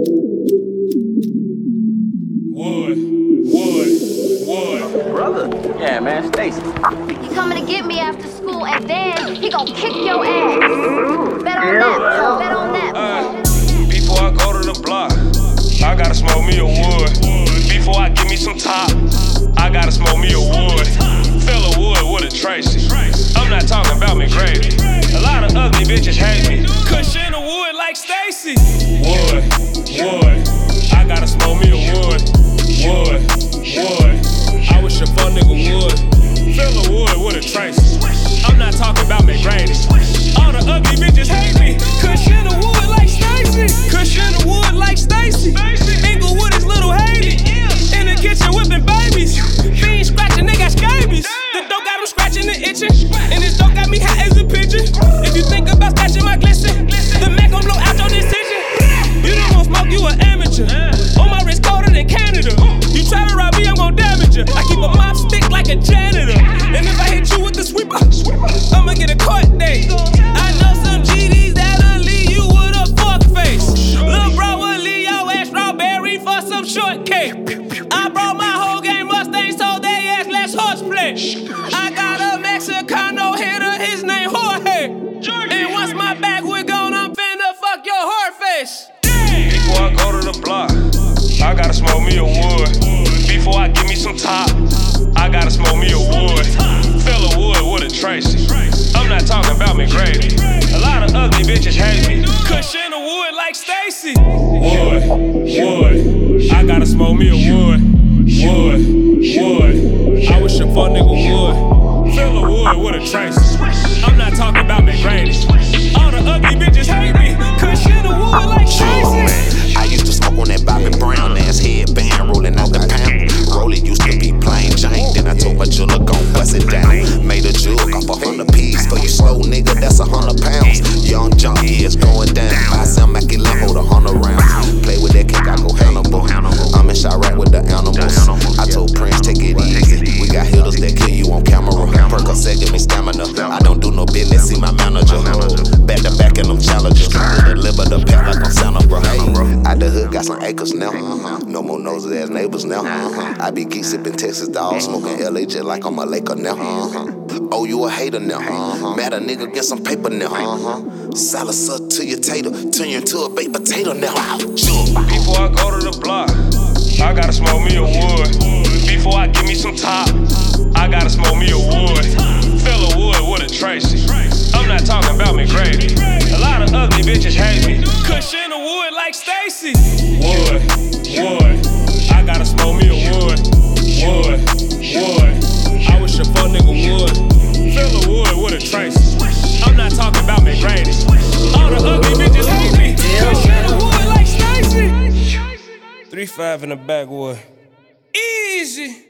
Wood, wood, wood. Brother? Yeah, man, Stacy. He coming to get me after school, and then he gon' kick your ass. Bet on that. Bet on that. Uh, before I go to the block, I gotta smoke me a wood. Before I give me some top, I gotta smoke me a wood. Fill a wood with a Tracy. I'm not talking about me McGrady. A lot of ugly bitches hate me. Cushion a wood like Stacy. You. I keep a mop stick like a janitor. And if I hit you with the sweeper, I'ma get a court date. I know some GDs that'll leave you with a fuck face. Lil' bro will leave your ass strawberry for some shortcake. I brought my whole game Mustang, so they ass let's horseplay. I got a Mexicano hitter, his name Jorge. And once my backwood gone, I'm finna fuck your heart face. Before I go to the block, I gotta smoke me a wood. Before I give me some top, I gotta smoke me a wood. Fill a wood with a Tracy. I'm not talking about McGrady. A lot of ugly bitches hate me. Cushion a wood like Stacy. Wood, wood. I gotta smoke me a. Wood, the hood, got some acres now. Mm-hmm. No more nosy ass neighbors now. Mm-hmm. I be geek sipping Texas dog, smoking mm-hmm. LA just like I'm a Laker now. Oh, you a hater now. Mad a nigga, get some paper now. Salad suck to your tater, turn you into a baked potato now. Sure. Before I go to the block, I gotta smoke me a wood. Before I give me some top, I gotta smoke me a wood. Fill a wood with a Tracy. I'm not talking about McGrady. A lot of ugly bitches hate me. Cushion the wood like Stacy. Five in the backwood. Easy.